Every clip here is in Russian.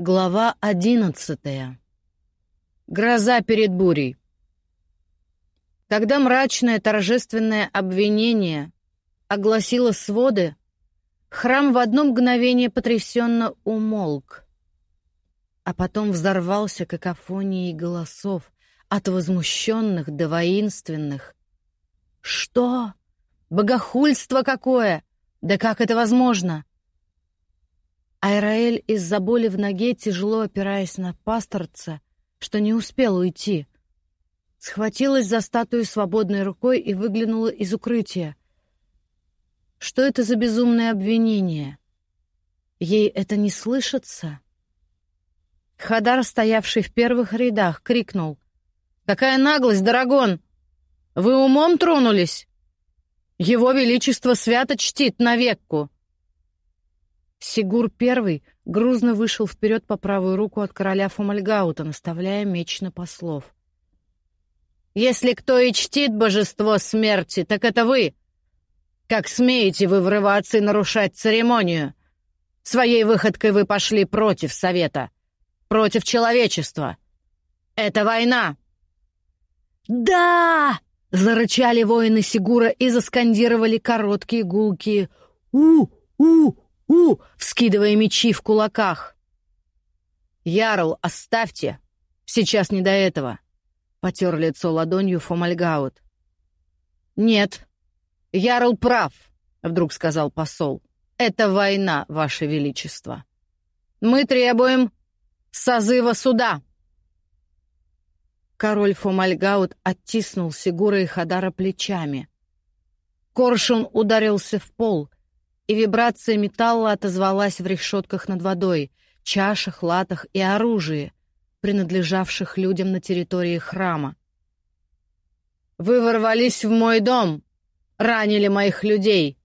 Глава одиннадцатая. Гроза перед бурей. Когда мрачное торжественное обвинение огласило своды, храм в одно мгновение потрясенно умолк, а потом взорвался какофонией голосов, от возмущенных до воинственных. «Что? Богохульство какое! Да как это возможно?» Айраэль из-за боли в ноге, тяжело опираясь на пасторца, что не успел уйти, схватилась за статую свободной рукой и выглянула из укрытия. Что это за безумное обвинение? Ей это не слышится? Хадар, стоявший в первых рядах, крикнул. «Какая наглость, Дорогон! Вы умом тронулись? Его Величество свято чтит навекку!» Сигур I грузно вышел вперед по правую руку от короля Фомальгаута, наставляя меч на послов. «Если кто и чтит божество смерти, так это вы! Как смеете вы врываться и нарушать церемонию? Своей выходкой вы пошли против Совета, против человечества. Это война!» «Да!» — зарычали воины Сигура и заскандировали короткие гулки «У-у!» «У!» — вскидывая мечи в кулаках. «Ярл, оставьте! Сейчас не до этого!» — потер лицо ладонью Фомальгаут. «Нет, Ярл прав», — вдруг сказал посол. «Это война, Ваше Величество. Мы требуем созыва суда». Король Фомальгаут оттиснул Сигура и Хадара плечами. Коршун ударился в пол — и вибрация металла отозвалась в решетках над водой, чашах, латах и оружии, принадлежавших людям на территории храма. «Вы ворвались в мой дом, ранили моих людей,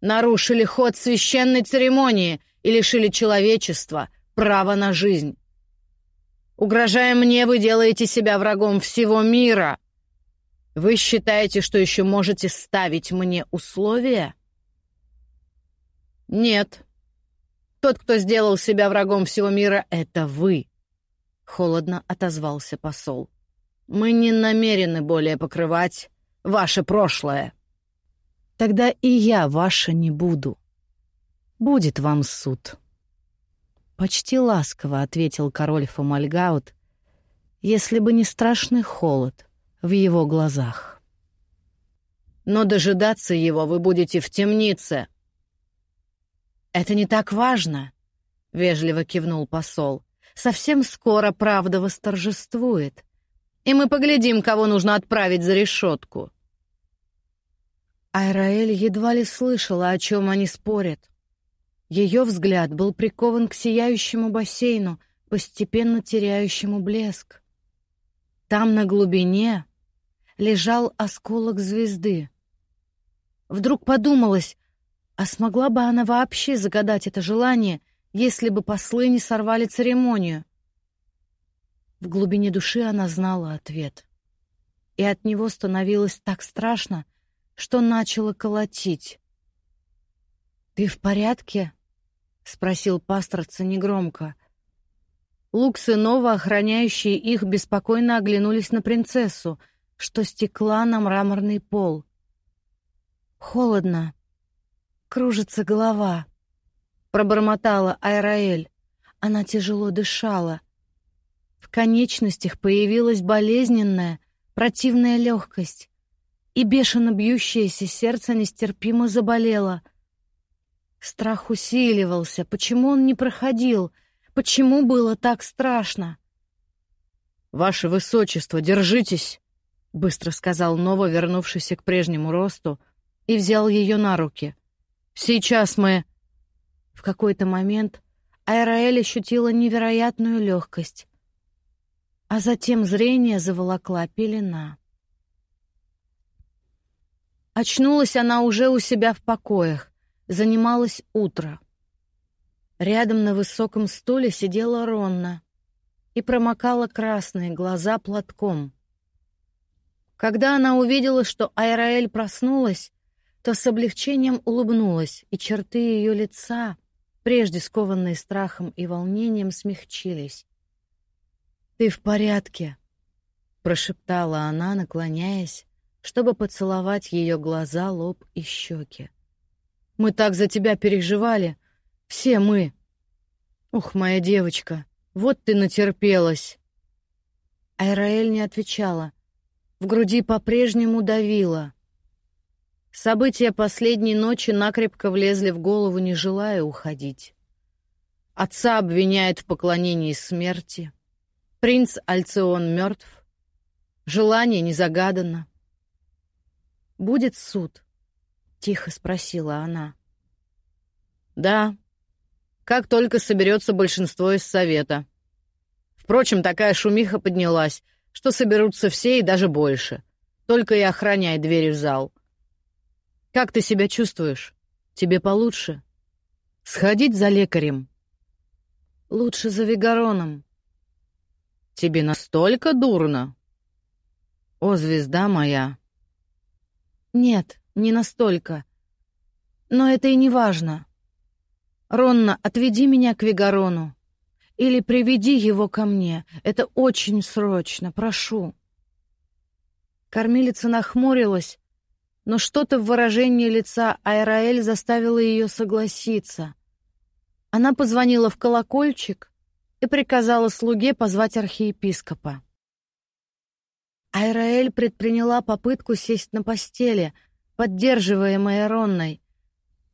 нарушили ход священной церемонии и лишили человечества права на жизнь. Угрожая мне, вы делаете себя врагом всего мира. Вы считаете, что еще можете ставить мне условия?» «Нет. Тот, кто сделал себя врагом всего мира, — это вы», — холодно отозвался посол. «Мы не намерены более покрывать ваше прошлое». «Тогда и я ваше не буду. Будет вам суд». Почти ласково ответил король Фомальгаут, если бы не страшный холод в его глазах. «Но дожидаться его вы будете в темнице», «Это не так важно», — вежливо кивнул посол. «Совсем скоро правда восторжествует, и мы поглядим, кого нужно отправить за решетку». Айраэль едва ли слышала, о чем они спорят. Ее взгляд был прикован к сияющему бассейну, постепенно теряющему блеск. Там, на глубине, лежал осколок звезды. Вдруг подумалось, а смогла бы она вообще загадать это желание, если бы послы не сорвали церемонию? В глубине души она знала ответ. И от него становилось так страшно, что начало колотить. «Ты в порядке?» — спросил пасторца негромко. Лук сынова, охраняющие их, беспокойно оглянулись на принцессу, что стекла на мраморный пол. «Холодно», кружится голова», — пробормотала Айраэль. Она тяжело дышала. В конечностях появилась болезненная, противная легкость, и бешено бьющееся сердце нестерпимо заболело. Страх усиливался. Почему он не проходил? Почему было так страшно? «Ваше Высочество, держитесь!» — быстро сказал Нова, вернувшийся к прежнему росту, и взял ее на руки. Сейчас мы...» В какой-то момент Айраэль ощутила невероятную легкость, а затем зрение заволокла пелена. Очнулась она уже у себя в покоях, занималось утро. Рядом на высоком стуле сидела Ронна и промокала красные глаза платком. Когда она увидела, что Айраэль проснулась, то с облегчением улыбнулась, и черты ее лица, прежде скованные страхом и волнением, смягчились. «Ты в порядке?» — прошептала она, наклоняясь, чтобы поцеловать ее глаза, лоб и щеки. «Мы так за тебя переживали. Все мы. Ух, моя девочка, вот ты натерпелась!» Айраэль не отвечала. В груди по-прежнему давила. События последней ночи накрепко влезли в голову, не желая уходить. Отца обвиняют в поклонении смерти. Принц Альцион мертв. Желание не загадано. «Будет суд?» — тихо спросила она. «Да, как только соберется большинство из совета. Впрочем, такая шумиха поднялась, что соберутся все и даже больше. Только и охраняй двери в зал. Как ты себя чувствуешь? Тебе получше? Сходить за лекарем? Лучше за Вигароном. Тебе настолько дурно? О, звезда моя! Нет, не настолько. Но это и не важно. Ронна, отведи меня к Вигарону. Или приведи его ко мне. Это очень срочно, прошу. Кормилица нахмурилась, но что-то в выражении лица Айраэль заставило ее согласиться. Она позвонила в колокольчик и приказала слуге позвать архиепископа. Айраэль предприняла попытку сесть на постели, поддерживаемая Ронной,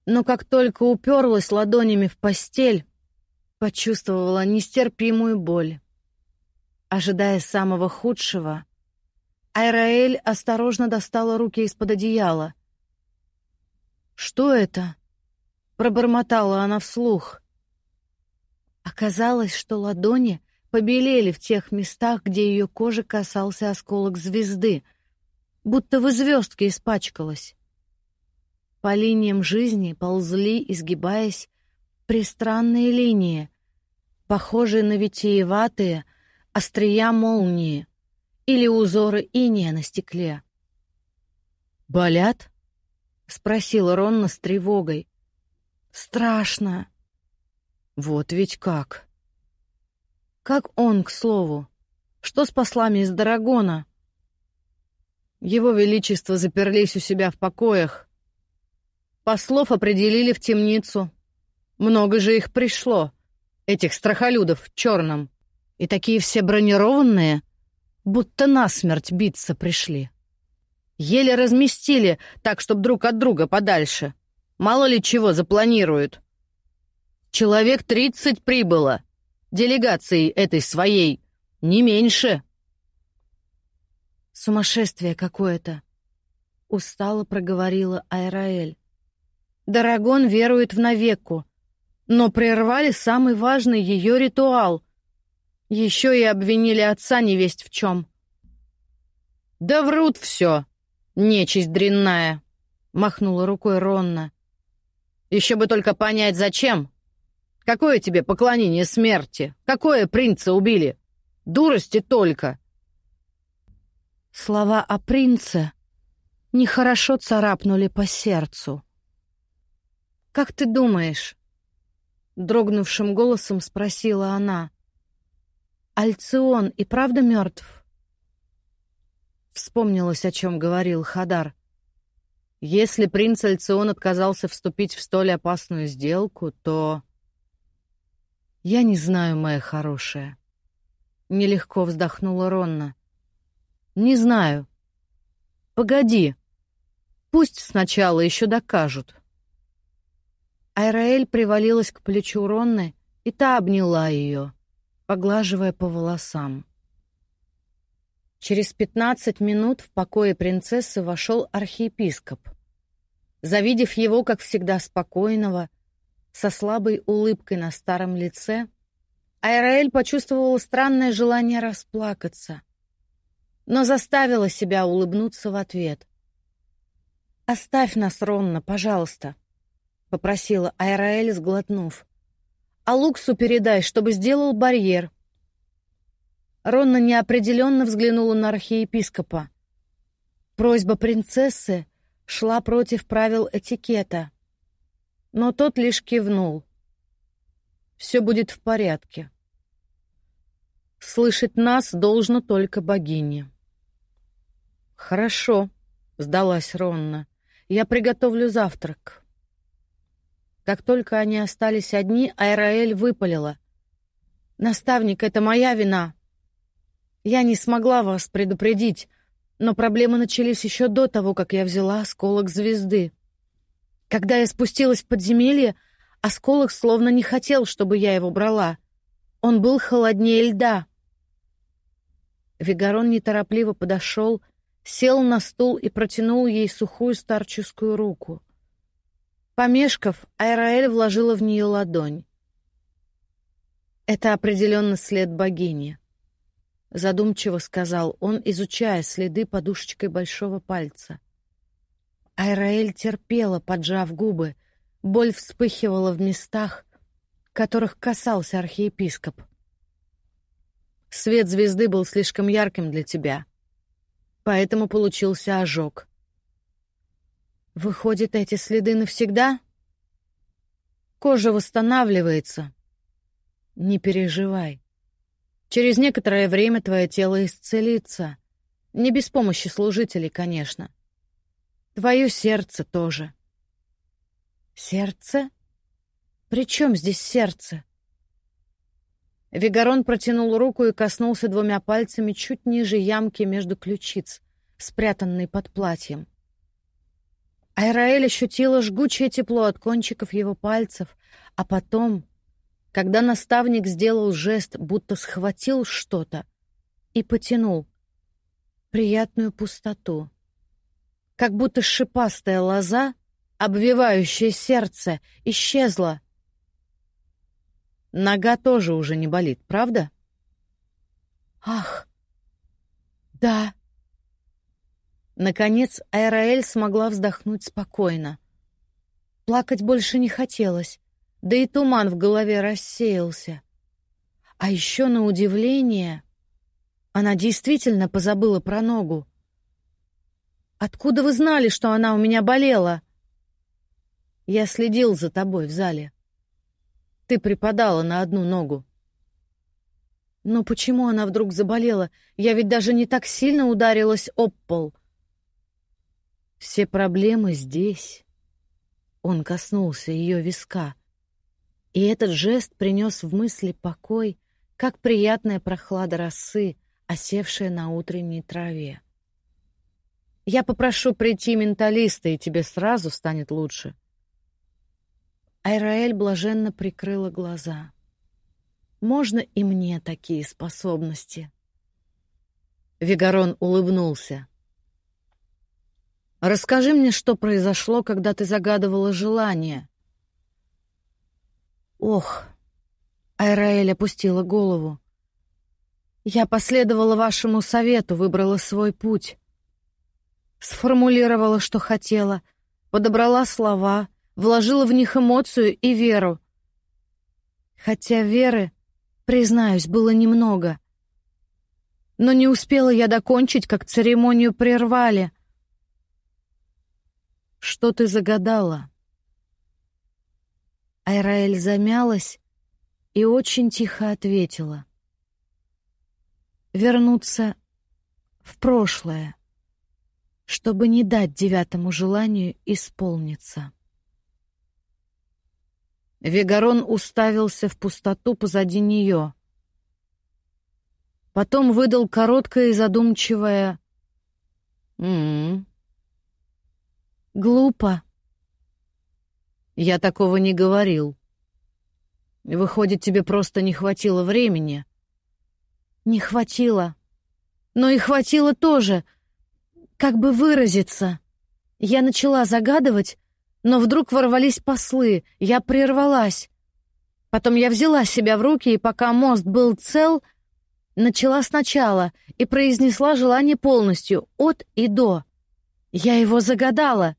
но как только уперлась ладонями в постель, почувствовала нестерпимую боль. Ожидая самого худшего, Айраэль осторожно достала руки из-под одеяла. «Что это?» — пробормотала она вслух. Оказалось, что ладони побелели в тех местах, где ее кожи касался осколок звезды, будто в звездке испачкалась. По линиям жизни ползли, изгибаясь, пристранные линии, похожие на витиеватые острия молнии или узоры иния на стекле. «Болят?» — спросил Ронна с тревогой. «Страшно». «Вот ведь как!» «Как он, к слову? Что с послами из Дарагона?» Его Величество заперлись у себя в покоях. Послов определили в темницу. Много же их пришло, этих страхолюдов в черном. И такие все бронированные, будто насмерть биться пришли. Еле разместили так, чтоб друг от друга подальше. Мало ли чего запланируют. Человек тридцать прибыло. Делегацией этой своей. Не меньше. Сумасшествие какое-то. Устало проговорила Айраэль. Дарагон верует в навеку, но прервали самый важный ее ритуал. Еще и обвинили отца невесть в чем. «Да врут все, нечисть дрянная!» — махнула рукой Ронна. «Еще бы только понять, зачем. Какое тебе поклонение смерти? Какое принца убили? Дурости только!» Слова о принце нехорошо царапнули по сердцу. «Как ты думаешь?» — дрогнувшим голосом спросила она. «Альцион и правда мертв?» Вспомнилось, о чем говорил Хадар. «Если принц Альцион отказался вступить в столь опасную сделку, то...» «Я не знаю, моя хорошая». Нелегко вздохнула Ронна. «Не знаю. Погоди. Пусть сначала еще докажут». Айраэль привалилась к плечу Ронны, и та обняла ее, поглаживая по волосам. Через пятнадцать минут в покое принцессы вошел архиепископ. Завидев его, как всегда, спокойного, со слабой улыбкой на старом лице, Айраэль почувствовала странное желание расплакаться, но заставила себя улыбнуться в ответ. «Оставь нас, Ронна, пожалуйста», — попросила Айраэль, сглотнув. «А Луксу передай, чтобы сделал барьер». Ронна неопределенно взглянула на архиепископа. Просьба принцессы шла против правил этикета, но тот лишь кивнул. Все будет в порядке. Слышать нас должно только богине. Хорошо, сдалась Ронна. Я приготовлю завтрак. Как только они остались одни, Айраэль выпалила. «Наставник, это моя вина. Я не смогла вас предупредить, но проблемы начались еще до того, как я взяла осколок звезды. Когда я спустилась в подземелье, осколок словно не хотел, чтобы я его брала. Он был холоднее льда. Вигарон неторопливо подошел, сел на стул и протянул ей сухую старческую руку. Помешков, Айраэль вложила в нее ладонь. «Это определенно след богини», — задумчиво сказал он, изучая следы подушечкой большого пальца. Айраэль терпела, поджав губы. Боль вспыхивала в местах, которых касался архиепископ. Свет звезды был слишком ярким для тебя, поэтому получился ожог. Выходит, эти следы навсегда? Кожа восстанавливается. Не переживай. Через некоторое время твое тело исцелится. Не без помощи служителей, конечно. Твое сердце тоже. Сердце? При чем здесь сердце? Вигарон протянул руку и коснулся двумя пальцами чуть ниже ямки между ключиц, спрятанной под платьем. Айраэль ощутила жгучее тепло от кончиков его пальцев, а потом, когда наставник сделал жест, будто схватил что-то и потянул приятную пустоту как будто шипастая лоза, обвивающая сердце, исчезла. Нога тоже уже не болит, правда? Ах, да. Наконец Айраэль смогла вздохнуть спокойно. Плакать больше не хотелось, да и туман в голове рассеялся. А еще на удивление она действительно позабыла про ногу. Откуда вы знали, что она у меня болела? Я следил за тобой в зале. Ты припадала на одну ногу. Но почему она вдруг заболела? Я ведь даже не так сильно ударилась об пол. Все проблемы здесь. Он коснулся ее виска. И этот жест принес в мысли покой, как приятная прохлада росы, осевшая на утренней траве. Я попрошу прийти менталиста, и тебе сразу станет лучше. Айраэль блаженно прикрыла глаза. Можно и мне такие способности. Вигарон улыбнулся. Расскажи мне, что произошло, когда ты загадывала желание. Ох, Айраэль опустила голову. Я последовала вашему совету, выбрала свой путь сформулировала, что хотела, подобрала слова, вложила в них эмоцию и веру. Хотя веры, признаюсь, было немного. Но не успела я докончить, как церемонию прервали. «Что ты загадала?» Айраэль замялась и очень тихо ответила. «Вернуться в прошлое» чтобы не дать девятому желанию исполниться. Вегарон уставился в пустоту позади нее. Потом выдал короткое и задумчивое «М-м-м». «Глупо». «Я такого не говорил. Выходит, тебе просто не хватило времени». «Не хватило. Но и хватило тоже», как бы выразиться? Я начала загадывать, но вдруг ворвались послы, я прервалась. Потом я взяла себя в руки, и пока мост был цел, начала сначала и произнесла желание полностью, от и до. Я его загадала.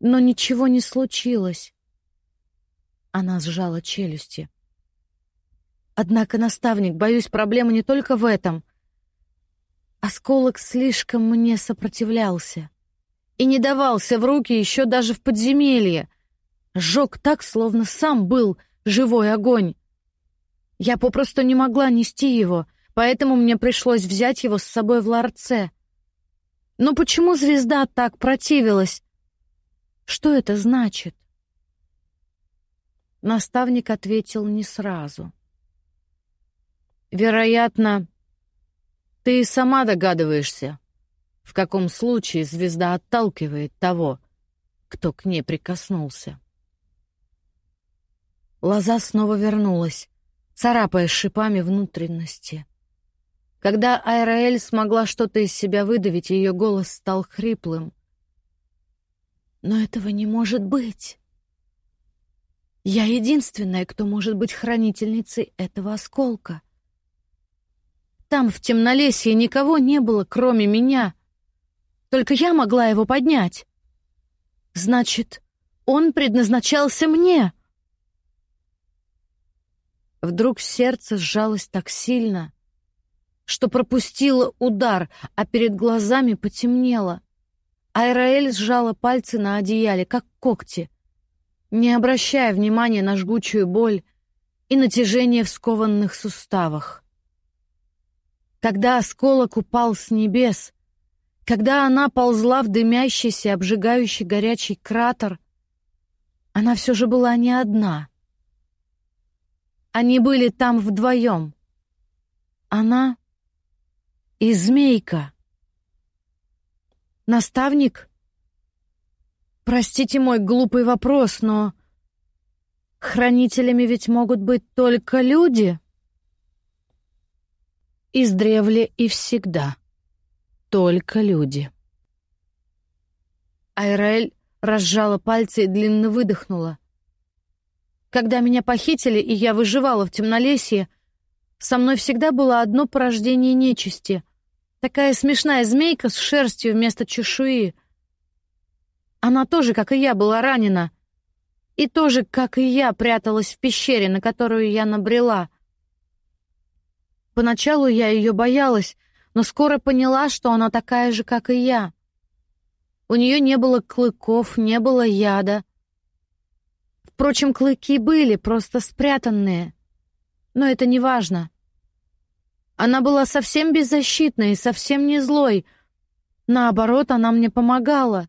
Но ничего не случилось. Она сжала челюсти. Однако, наставник, боюсь, проблема не только в этом. Осколок слишком мне сопротивлялся и не давался в руки еще даже в подземелье. Сжег так, словно сам был живой огонь. Я попросту не могла нести его, поэтому мне пришлось взять его с собой в ларце. Но почему звезда так противилась? Что это значит? Наставник ответил не сразу. Вероятно, ты и сама догадываешься, в каком случае звезда отталкивает того, кто к ней прикоснулся. Лоза снова вернулась, царапая шипами внутренности. Когда Айраэль смогла что-то из себя выдавить, ее голос стал хриплым. «Но этого не может быть!» Я единственная, кто может быть хранительницей этого осколка. Там, в темнолесье, никого не было, кроме меня. Только я могла его поднять. Значит, он предназначался мне. Вдруг сердце сжалось так сильно, что пропустило удар, а перед глазами потемнело. Айраэль сжала пальцы на одеяле, как когти, не обращая внимания на жгучую боль и натяжение в скованных суставах. Когда осколок упал с небес, когда она ползла в дымящийся, обжигающий горячий кратер, она все же была не одна. Они были там вдвоем. Она и змейка. Наставник? Простите мой глупый вопрос, но хранителями ведь могут быть только люди. Издревле и всегда. Только люди. Айрель разжала пальцы и длинно выдохнула. Когда меня похитили, и я выживала в темнолесье, со мной всегда было одно порождение нечисти. Такая смешная змейка с шерстью вместо чешуи. Она тоже, как и я, была ранена. И тоже, как и я, пряталась в пещере, на которую я набрела. Поначалу я ее боялась, но скоро поняла, что она такая же, как и я. У нее не было клыков, не было яда. Впрочем, клыки были, просто спрятанные. Но это не важно. Она была совсем беззащитной и совсем не злой. Наоборот, она мне помогала.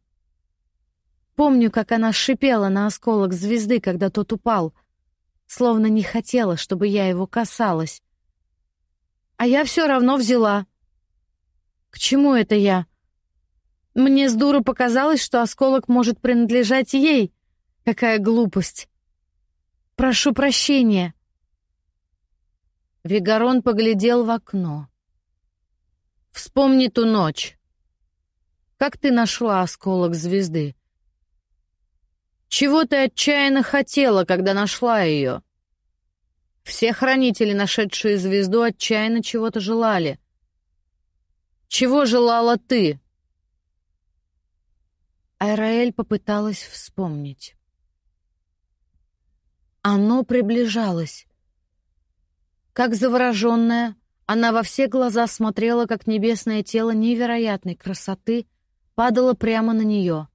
Помню, как она шипела на осколок звезды, когда тот упал, словно не хотела, чтобы я его касалась. А я все равно взяла. К чему это я? Мне с дуру показалось, что осколок может принадлежать ей. Какая глупость. Прошу прощения. Вигарон поглядел в окно. Вспомни ту ночь. Как ты нашла осколок звезды? Чего ты отчаянно хотела, когда нашла ее? Все хранители, нашедшие звезду, отчаянно чего-то желали. Чего желала ты? Айраэль попыталась вспомнить. Оно приближалось. Как завороженная, она во все глаза смотрела, как небесное тело невероятной красоты падало прямо на нее,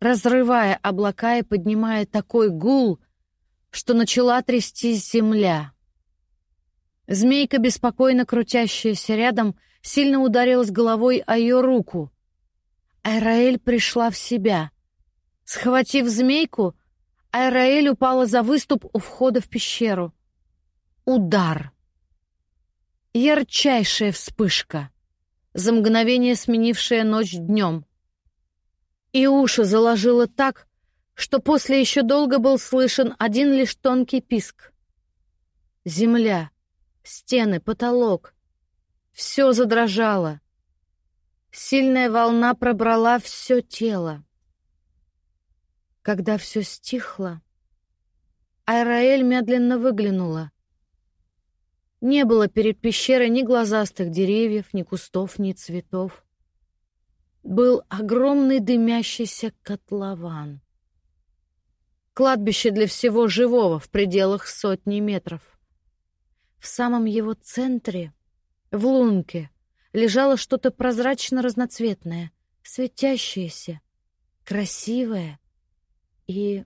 разрывая облака и поднимая такой гул, что начала трястись земля. Змейка, беспокойно крутящаяся рядом, сильно ударилась головой о ее руку. Айраэль пришла в себя. Схватив змейку, Айраэль упала за выступ у входа в пещеру. Удар. Ярчайшая вспышка, за мгновение сменившая ночь днем. И уши заложило так, что после еще долго был слышен один лишь тонкий писк. Земля, стены, потолок — все задрожало. Сильная волна пробрала все тело. Когда все стихло, Айраэль медленно выглянула. Не было перед пещерой ни глазастых деревьев, ни кустов, ни цветов. Был огромный дымящийся котлован. Кладбище для всего живого в пределах сотни метров. В самом его центре, в лунке, лежало что-то прозрачно-разноцветное, светящееся, красивое, и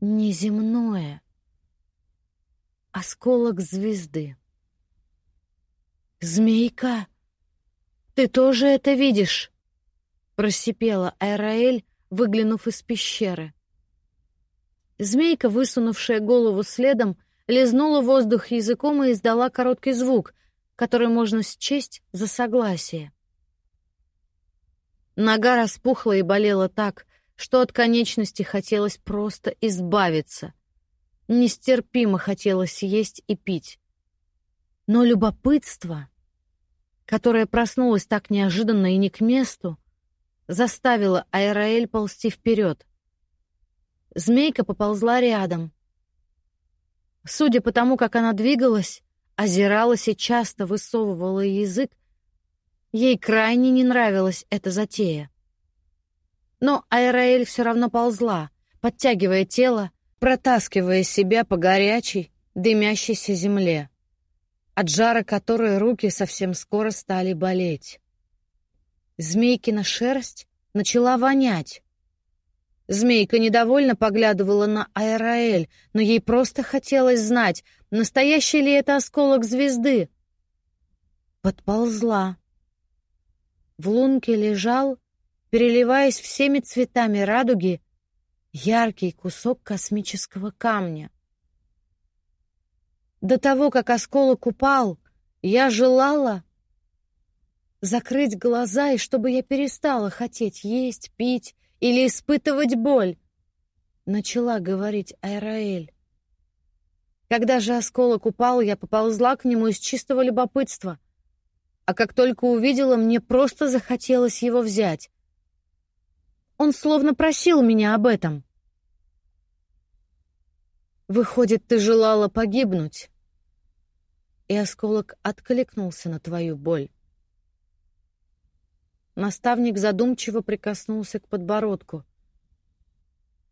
неземное. осколок звезды. «Змейка, ты тоже это видишь?» — просипела Айраэль, выглянув из пещеры. Змейка, высунувшая голову следом, лизнула воздух языком и издала короткий звук, который можно счесть за согласие. Нога распухла и болела так, что от конечности хотелось просто избавиться. Нестерпимо хотелось есть и пить. Но любопытство, которое проснулось так неожиданно и не к месту, заставило Айраэль ползти вперед. Змейка поползла рядом. Судя по тому, как она двигалась, озиралась и часто высовывала язык, ей крайне не нравилась эта затея. Но Айраэль все равно ползла, подтягивая тело, протаскивая себя по горячей, дымящейся земле, от жара которой руки совсем скоро стали болеть. Змейкина шерсть начала вонять. Змейка недовольно поглядывала на Айраэль, но ей просто хотелось знать, настоящий ли это осколок звезды. Подползла. В лунке лежал, переливаясь всеми цветами радуги, яркий кусок космического камня. До того, как осколок упал, я желала закрыть глаза, и чтобы я перестала хотеть есть, пить или испытывать боль, начала говорить Айраэль. Когда же осколок упал, я поползла к нему из чистого любопытства. А как только увидела, мне просто захотелось его взять. Он словно просил меня об этом. Выходит, ты желала погибнуть. И осколок откликнулся на твою боль. Наставник задумчиво прикоснулся к подбородку.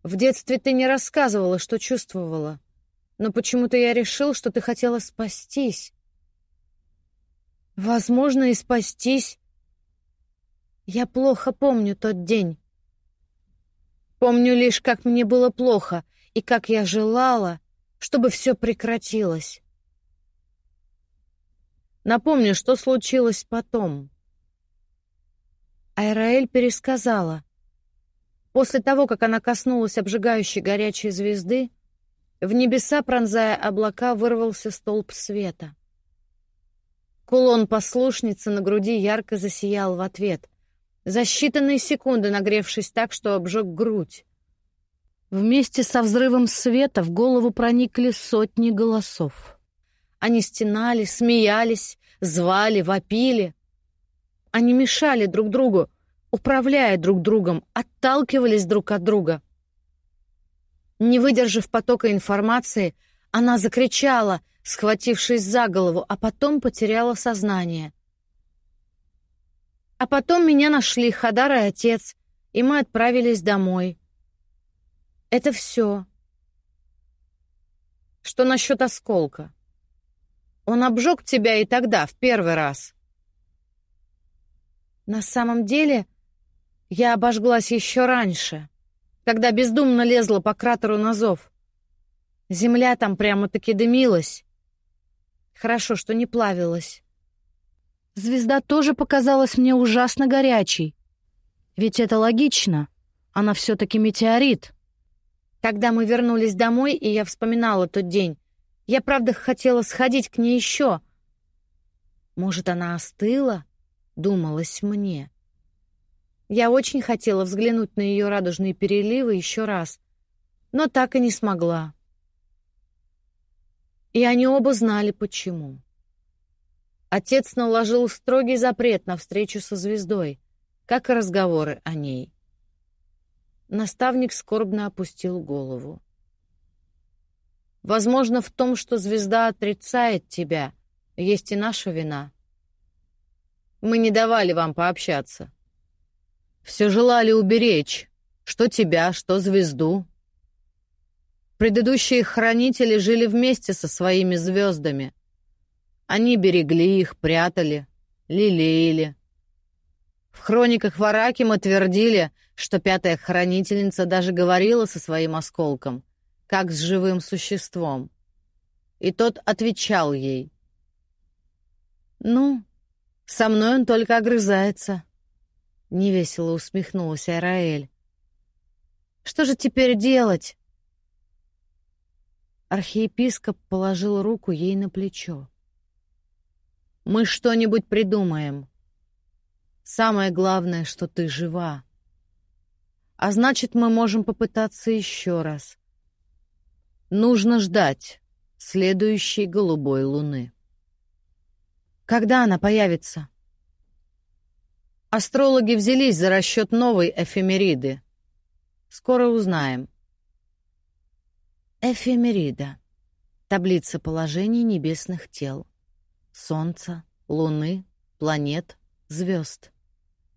В детстве ты не рассказывала, что чувствовала, но почему-то я решил, что ты хотела спастись. Возможно, и спастись. Я плохо помню тот день. Помню лишь, как мне было плохо и как я желала, чтобы все прекратилось. Напомню, что случилось потом. Айраэль пересказала. После того, как она коснулась обжигающей горячей звезды, в небеса, пронзая облака, вырвался столб света. Кулон послушницы на груди ярко засиял в ответ за считанные секунды нагревшись так, что обжег грудь. Вместе со взрывом света в голову проникли сотни голосов. Они стенали, смеялись, звали, вопили. Они мешали друг другу, управляя друг другом, отталкивались друг от друга. Не выдержав потока информации, она закричала, схватившись за голову, а потом потеряла сознание — а потом меня нашли Хадар и отец, и мы отправились домой. Это все. Что насчет осколка? Он обжег тебя и тогда, в первый раз. На самом деле, я обожглась еще раньше, когда бездумно лезла по кратеру на зов. Земля там прямо-таки дымилась. Хорошо, что не плавилась. Звезда тоже показалась мне ужасно горячей. Ведь это логично. Она все-таки метеорит. Когда мы вернулись домой, и я вспоминала тот день, я, правда, хотела сходить к ней еще. Может, она остыла? Думалось мне. Я очень хотела взглянуть на ее радужные переливы еще раз, но так и не смогла. И они оба знали, почему. Отец наложил строгий запрет на встречу со звездой, как и разговоры о ней. Наставник скорбно опустил голову. Возможно, в том, что звезда отрицает тебя, есть и наша вина. Мы не давали вам пообщаться. Все желали уберечь, что тебя, что звезду. Предыдущие хранители жили вместе со своими звездами — они берегли их, прятали, лелеяли. В хрониках Варакима твердили, что пятая хранительница даже говорила со своим осколком, как с живым существом. и тот отвечал ей. «Ну, со мной он только огрызается», — невесело усмехнулась Араэль. «Что же теперь делать?» Архиепископ положил руку ей на плечо. «Мы что-нибудь придумаем. Самое главное, что ты жива. А значит, мы можем попытаться еще раз. Нужно ждать следующей голубой луны. Когда она появится? Астрологи взялись за расчет новой эфемериды. Скоро узнаем. Эфемерида. Таблица положений небесных тел. Солнца, Луны, планет, звезд.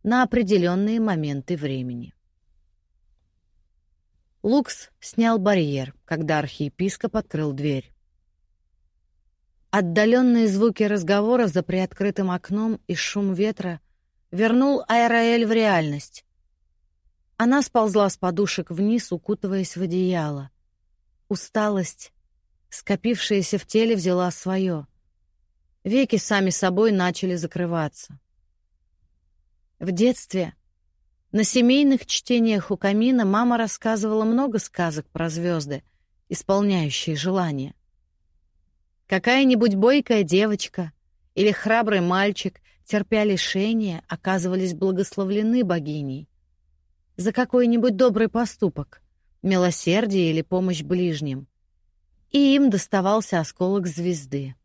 На определенные моменты времени. Лукс снял барьер, когда архиепископ открыл дверь. Отдаленные звуки разговоров за приоткрытым окном и шум ветра вернул Айраэль в реальность. Она сползла с подушек вниз, укутываясь в одеяло. Усталость, скопившаяся в теле, взяла свое. Веки сами собой начали закрываться. В детстве на семейных чтениях у камина мама рассказывала много сказок про звезды, исполняющие желания. Какая-нибудь бойкая девочка или храбрый мальчик, терпя лишения, оказывались благословлены богиней за какой-нибудь добрый поступок, милосердие или помощь ближним, и им доставался осколок звезды.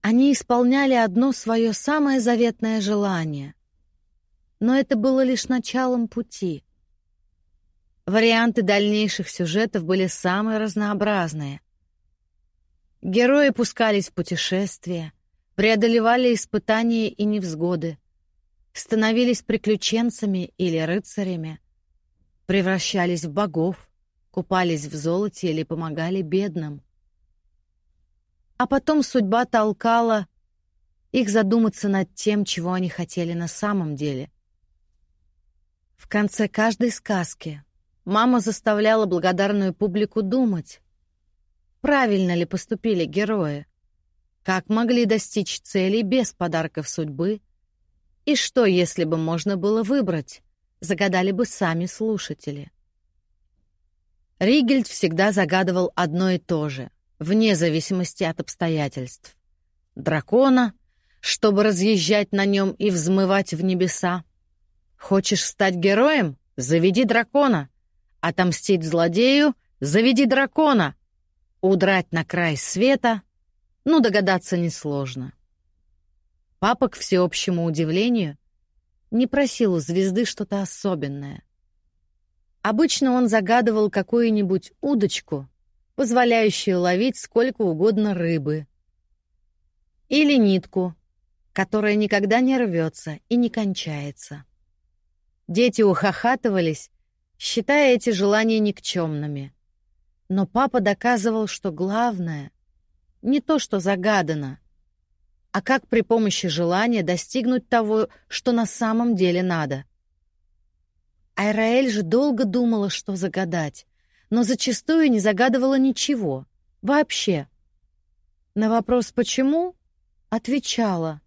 Они исполняли одно свое самое заветное желание — но это было лишь началом пути. Варианты дальнейших сюжетов были самые разнообразные. Герои пускались в путешествия, преодолевали испытания и невзгоды, становились приключенцами или рыцарями, превращались в богов, купались в золоте или помогали бедным. А потом судьба толкала их задуматься над тем, чего они хотели на самом деле — в конце каждой сказки мама заставляла благодарную публику думать, правильно ли поступили герои, как могли достичь целей без подарков судьбы, и что, если бы можно было выбрать, загадали бы сами слушатели. Ригельд всегда загадывал одно и то же, вне зависимости от обстоятельств. Дракона, чтобы разъезжать на нем и взмывать в небеса, Хочешь стать героем? Заведи дракона. Отомстить злодею? Заведи дракона. Удрать на край света? Ну, догадаться несложно. Папа, к всеобщему удивлению, не просил у звезды что-то особенное. Обычно он загадывал какую-нибудь удочку, позволяющую ловить сколько угодно рыбы. Или нитку, которая никогда не рвется и не кончается. Дети ухахатывались, считая эти желания никчемными. Но папа доказывал, что главное не то, что загадано, а как при помощи желания достигнуть того, что на самом деле надо. Айраэль же долго думала, что загадать, но зачастую не загадывала ничего, вообще. На вопрос «почему?» отвечала.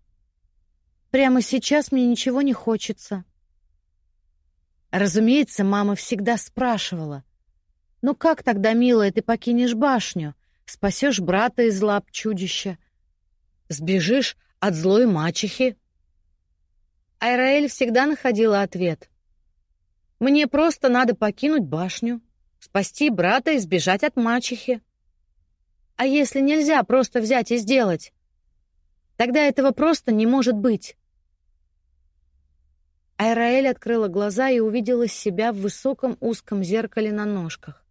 «Прямо сейчас мне ничего не хочется». Разумеется, мама всегда спрашивала. «Ну как тогда, милая, ты покинешь башню, спасешь брата из лап чудища, сбежишь от злой мачехи?» Айраэль всегда находила ответ. «Мне просто надо покинуть башню, спасти брата и сбежать от мачехи. А если нельзя просто взять и сделать? Тогда этого просто не может быть». Айраэль открыла глаза и увидела себя в высоком узком зеркале на ножках.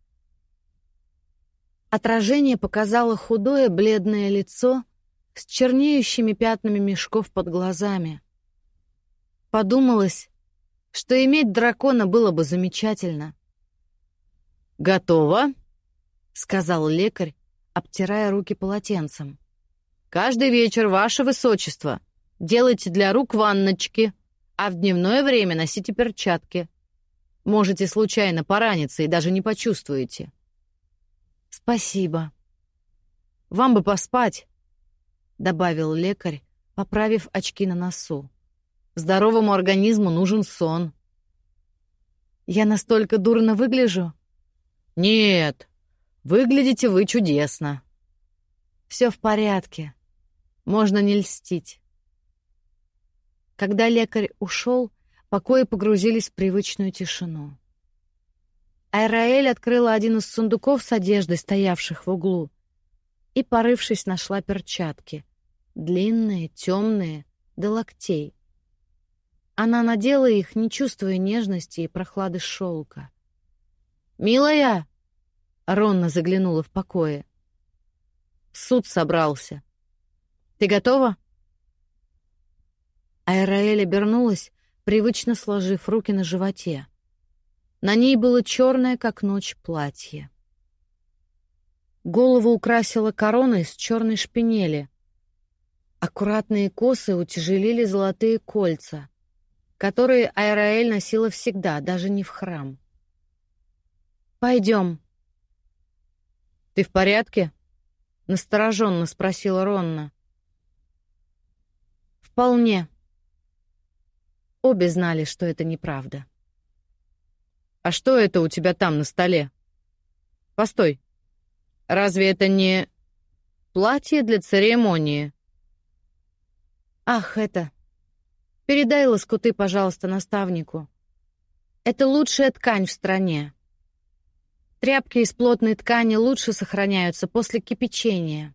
Отражение показало худое бледное лицо с чернеющими пятнами мешков под глазами. Подумалось, что иметь дракона было бы замечательно. «Готово», — сказал лекарь, обтирая руки полотенцем. «Каждый вечер, ваше высочество, делайте для рук ванночки» а в дневное время носите перчатки. Можете случайно пораниться и даже не почувствуете. Спасибо. Вам бы поспать», — добавил лекарь, поправив очки на носу. «Здоровому организму нужен сон». «Я настолько дурно выгляжу?» «Нет, выглядите вы чудесно». «Все в порядке. Можно не льстить». Когда лекарь ушел, покои погрузились в привычную тишину. Айраэль открыла один из сундуков с одеждой, стоявших в углу, и, порывшись, нашла перчатки. Длинные, темные, до локтей. Она надела их, не чувствуя нежности и прохлады шелка. «Милая!» — Ронна заглянула в покое. «Суд собрался. Ты готова?» Айраэль обернулась, привычно сложив руки на животе. На ней было черное, как ночь, платье. Голову украсила корона из черной шпинели. Аккуратные косы утяжелили золотые кольца, которые Айраэль носила всегда, даже не в храм. «Пойдем». «Ты в порядке?» — настороженно спросила Ронна. «Вполне». Обе знали, что это неправда. А что это у тебя там на столе? Постой. Разве это не платье для церемонии? Ах, это. Передай лоскуты, пожалуйста, наставнику. Это лучшая ткань в стране. Тряпки из плотной ткани лучше сохраняются после кипячения.